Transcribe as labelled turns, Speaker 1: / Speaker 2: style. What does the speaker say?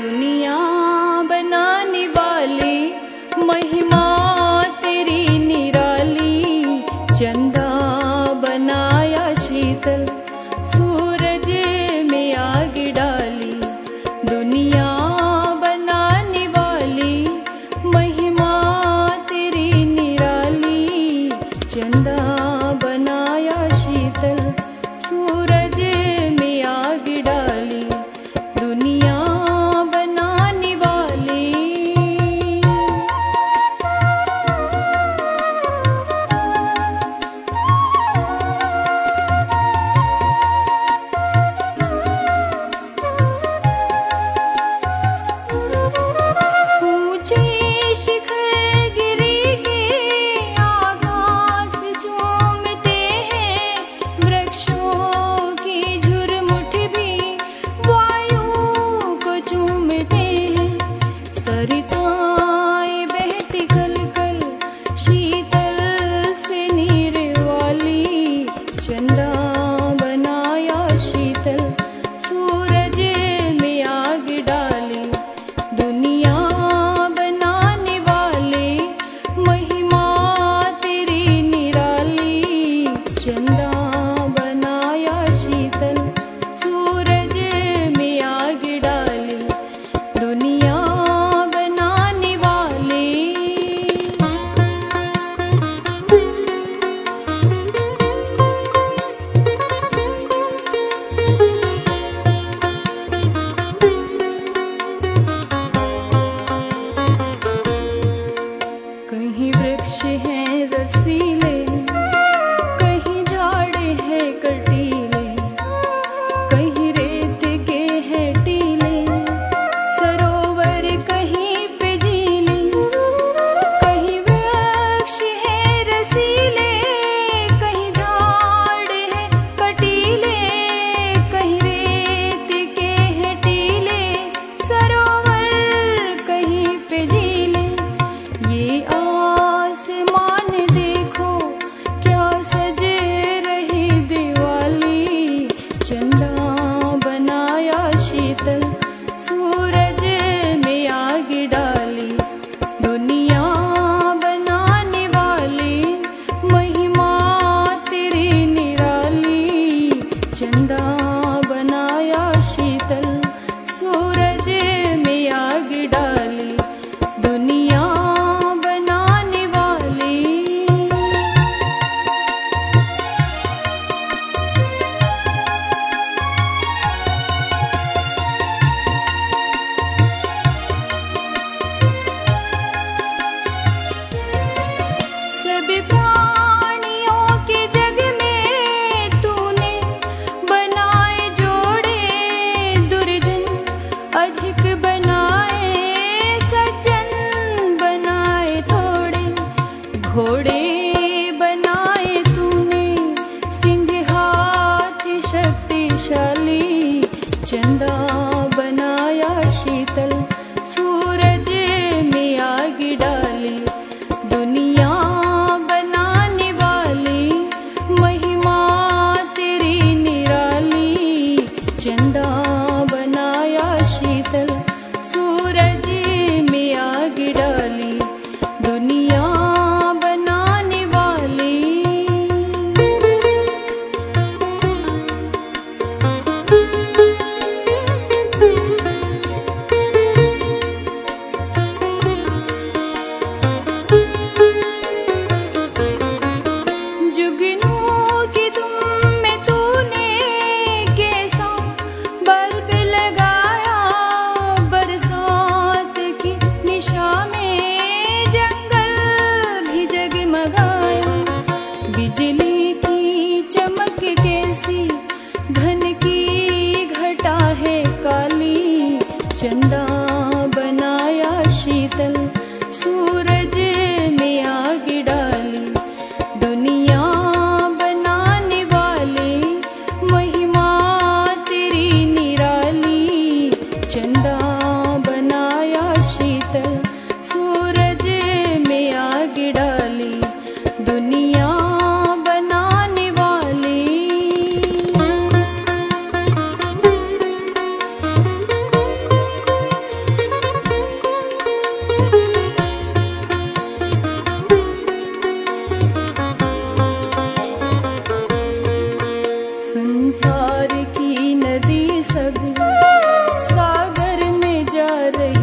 Speaker 1: दुनिया बनाने वाली महिमा तेरी निराली चंदा बनाया शीतल తల్లి చందా reír.